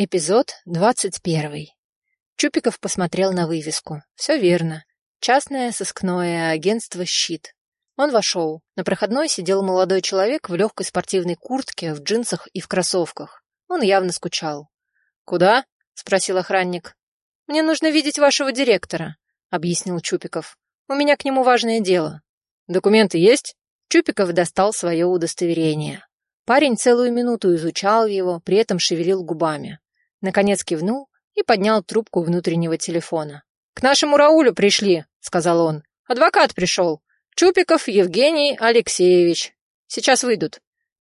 Эпизод двадцать первый. Чупиков посмотрел на вывеску. Все верно. Частное сыскное агентство «Щит». Он вошел. На проходной сидел молодой человек в легкой спортивной куртке, в джинсах и в кроссовках. Он явно скучал. «Куда?» — спросил охранник. «Мне нужно видеть вашего директора», — объяснил Чупиков. «У меня к нему важное дело». «Документы есть?» Чупиков достал свое удостоверение. Парень целую минуту изучал его, при этом шевелил губами. Наконец кивнул и поднял трубку внутреннего телефона. «К нашему Раулю пришли», — сказал он. «Адвокат пришел. Чупиков Евгений Алексеевич. Сейчас выйдут».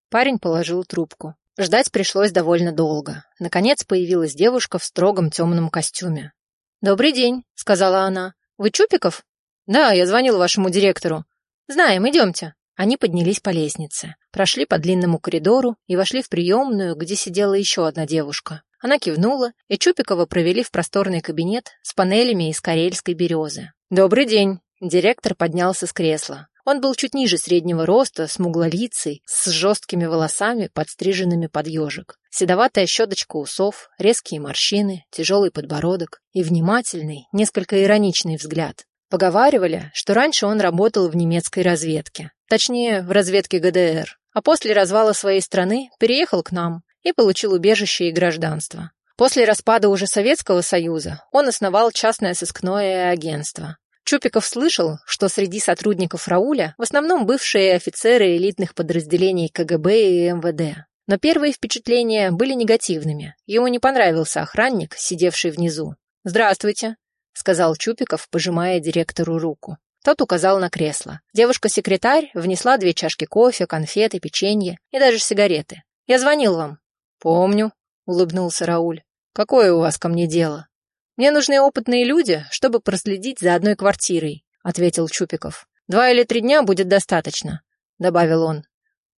Парень положил трубку. Ждать пришлось довольно долго. Наконец появилась девушка в строгом темном костюме. «Добрый день», — сказала она. «Вы Чупиков?» «Да, я звонил вашему директору». «Знаем, идемте». Они поднялись по лестнице, прошли по длинному коридору и вошли в приемную, где сидела еще одна девушка. Она кивнула, и Чупикова провели в просторный кабинет с панелями из карельской березы. «Добрый день!» Директор поднялся с кресла. Он был чуть ниже среднего роста, смуглолицый, с жесткими волосами, подстриженными под ежик. Седоватая щеточка усов, резкие морщины, тяжелый подбородок и внимательный, несколько ироничный взгляд. Поговаривали, что раньше он работал в немецкой разведке, точнее, в разведке ГДР, а после развала своей страны переехал к нам, и получил убежище и гражданство. После распада уже Советского Союза он основал частное сыскное агентство. Чупиков слышал, что среди сотрудников Рауля в основном бывшие офицеры элитных подразделений КГБ и МВД. Но первые впечатления были негативными. Ему не понравился охранник, сидевший внизу. «Здравствуйте», — сказал Чупиков, пожимая директору руку. Тот указал на кресло. Девушка-секретарь внесла две чашки кофе, конфеты, печенье и даже сигареты. «Я звонил вам. «Помню», — улыбнулся Рауль. «Какое у вас ко мне дело?» «Мне нужны опытные люди, чтобы проследить за одной квартирой», — ответил Чупиков. «Два или три дня будет достаточно», — добавил он.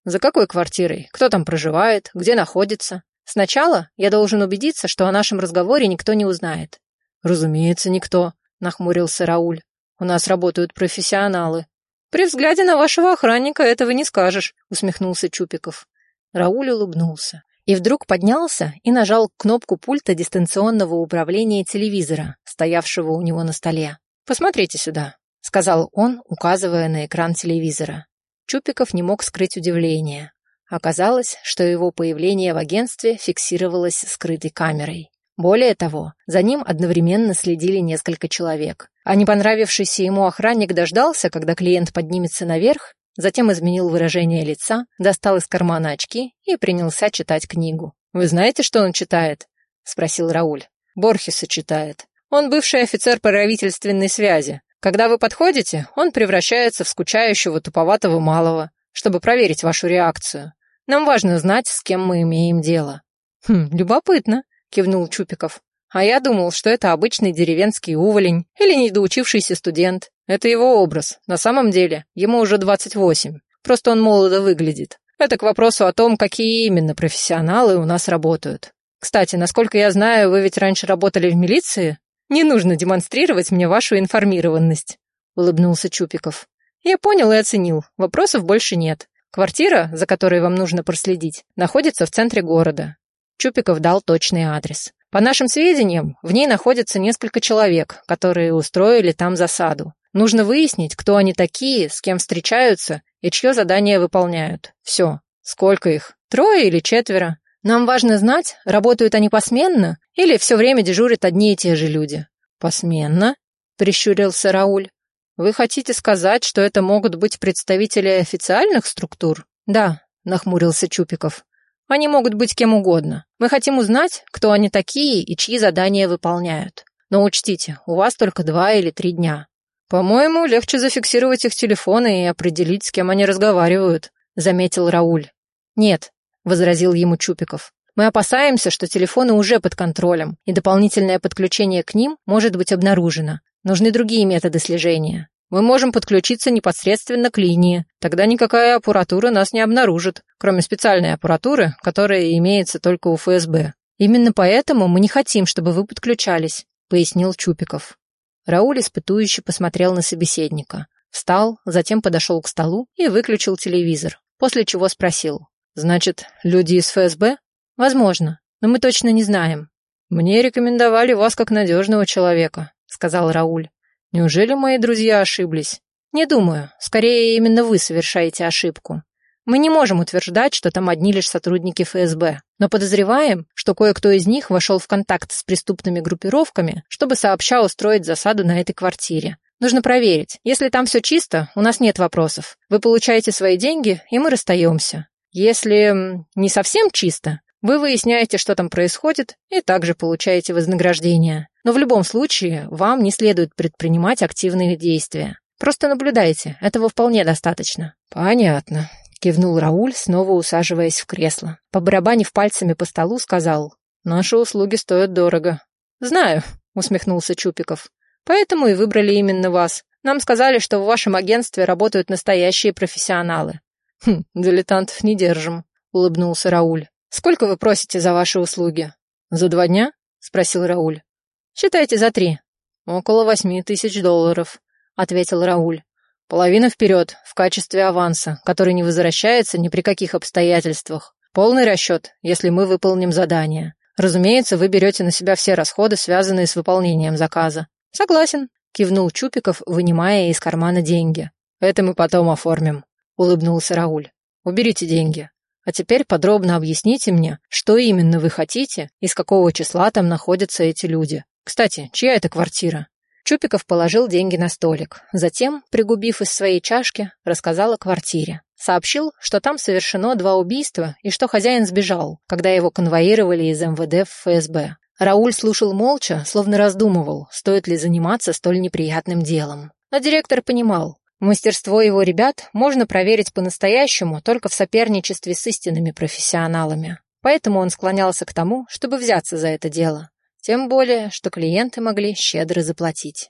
«За какой квартирой? Кто там проживает? Где находится?» «Сначала я должен убедиться, что о нашем разговоре никто не узнает». «Разумеется, никто», — нахмурился Рауль. «У нас работают профессионалы». «При взгляде на вашего охранника этого не скажешь», — усмехнулся Чупиков. Рауль улыбнулся и вдруг поднялся и нажал кнопку пульта дистанционного управления телевизора, стоявшего у него на столе. «Посмотрите сюда», — сказал он, указывая на экран телевизора. Чупиков не мог скрыть удивление. Оказалось, что его появление в агентстве фиксировалось скрытой камерой. Более того, за ним одновременно следили несколько человек. А не понравившийся ему охранник дождался, когда клиент поднимется наверх, Затем изменил выражение лица, достал из кармана очки и принялся читать книгу. «Вы знаете, что он читает?» — спросил Рауль. «Борхеса читает. Он бывший офицер правительственной связи. Когда вы подходите, он превращается в скучающего туповатого малого, чтобы проверить вашу реакцию. Нам важно знать, с кем мы имеем дело». «Хм, любопытно», — кивнул Чупиков. «А я думал, что это обычный деревенский уволень или недоучившийся студент. Это его образ. На самом деле, ему уже 28. Просто он молодо выглядит. Это к вопросу о том, какие именно профессионалы у нас работают. Кстати, насколько я знаю, вы ведь раньше работали в милиции? Не нужно демонстрировать мне вашу информированность, улыбнулся Чупиков. Я понял и оценил. Вопросов больше нет. Квартира, за которой вам нужно проследить, находится в центре города. Чупиков дал точный адрес. По нашим сведениям, в ней находится несколько человек, которые устроили там засаду. Нужно выяснить, кто они такие, с кем встречаются и чье задание выполняют. Все. Сколько их? Трое или четверо? Нам важно знать, работают они посменно или все время дежурят одни и те же люди. Посменно? Прищурился Рауль. Вы хотите сказать, что это могут быть представители официальных структур? Да, нахмурился Чупиков. Они могут быть кем угодно. Мы хотим узнать, кто они такие и чьи задания выполняют. Но учтите, у вас только два или три дня. «По-моему, легче зафиксировать их телефоны и определить, с кем они разговаривают», — заметил Рауль. «Нет», — возразил ему Чупиков. «Мы опасаемся, что телефоны уже под контролем, и дополнительное подключение к ним может быть обнаружено. Нужны другие методы слежения. Мы можем подключиться непосредственно к линии. Тогда никакая аппаратура нас не обнаружит, кроме специальной аппаратуры, которая имеется только у ФСБ. Именно поэтому мы не хотим, чтобы вы подключались», — пояснил Чупиков. Рауль испытующе посмотрел на собеседника. Встал, затем подошел к столу и выключил телевизор, после чего спросил. «Значит, люди из ФСБ?» «Возможно», но мы точно не знаем». «Мне рекомендовали вас как надежного человека», — сказал Рауль. «Неужели мои друзья ошиблись?» «Не думаю. Скорее, именно вы совершаете ошибку. Мы не можем утверждать, что там одни лишь сотрудники ФСБ, но подозреваем, что кое-кто из них вошел в контакт с преступными группировками, чтобы сообща устроить засаду на этой квартире. Нужно проверить. Если там все чисто, у нас нет вопросов. Вы получаете свои деньги, и мы расстаемся. Если не совсем чисто, вы выясняете, что там происходит, и также получаете вознаграждение. Но в любом случае, вам не следует предпринимать активные действия. Просто наблюдайте, этого вполне достаточно. Понятно. Кивнул Рауль, снова усаживаясь в кресло. Побарабанив пальцами по столу, сказал, «Наши услуги стоят дорого». «Знаю», — усмехнулся Чупиков. «Поэтому и выбрали именно вас. Нам сказали, что в вашем агентстве работают настоящие профессионалы». «Хм, дилетантов не держим», — улыбнулся Рауль. «Сколько вы просите за ваши услуги?» «За два дня?» — спросил Рауль. «Считайте за три». «Около восьми тысяч долларов», — ответил Рауль. Половина вперед, в качестве аванса, который не возвращается ни при каких обстоятельствах. Полный расчет, если мы выполним задание. Разумеется, вы берете на себя все расходы, связанные с выполнением заказа. Согласен, кивнул Чупиков, вынимая из кармана деньги. Это мы потом оформим, улыбнулся Рауль. Уберите деньги. А теперь подробно объясните мне, что именно вы хотите и с какого числа там находятся эти люди. Кстати, чья это квартира? Чупиков положил деньги на столик. Затем, пригубив из своей чашки, рассказал о квартире. Сообщил, что там совершено два убийства и что хозяин сбежал, когда его конвоировали из МВД в ФСБ. Рауль слушал молча, словно раздумывал, стоит ли заниматься столь неприятным делом. Но директор понимал, мастерство его ребят можно проверить по-настоящему только в соперничестве с истинными профессионалами. Поэтому он склонялся к тому, чтобы взяться за это дело. Тем более, что клиенты могли щедро заплатить.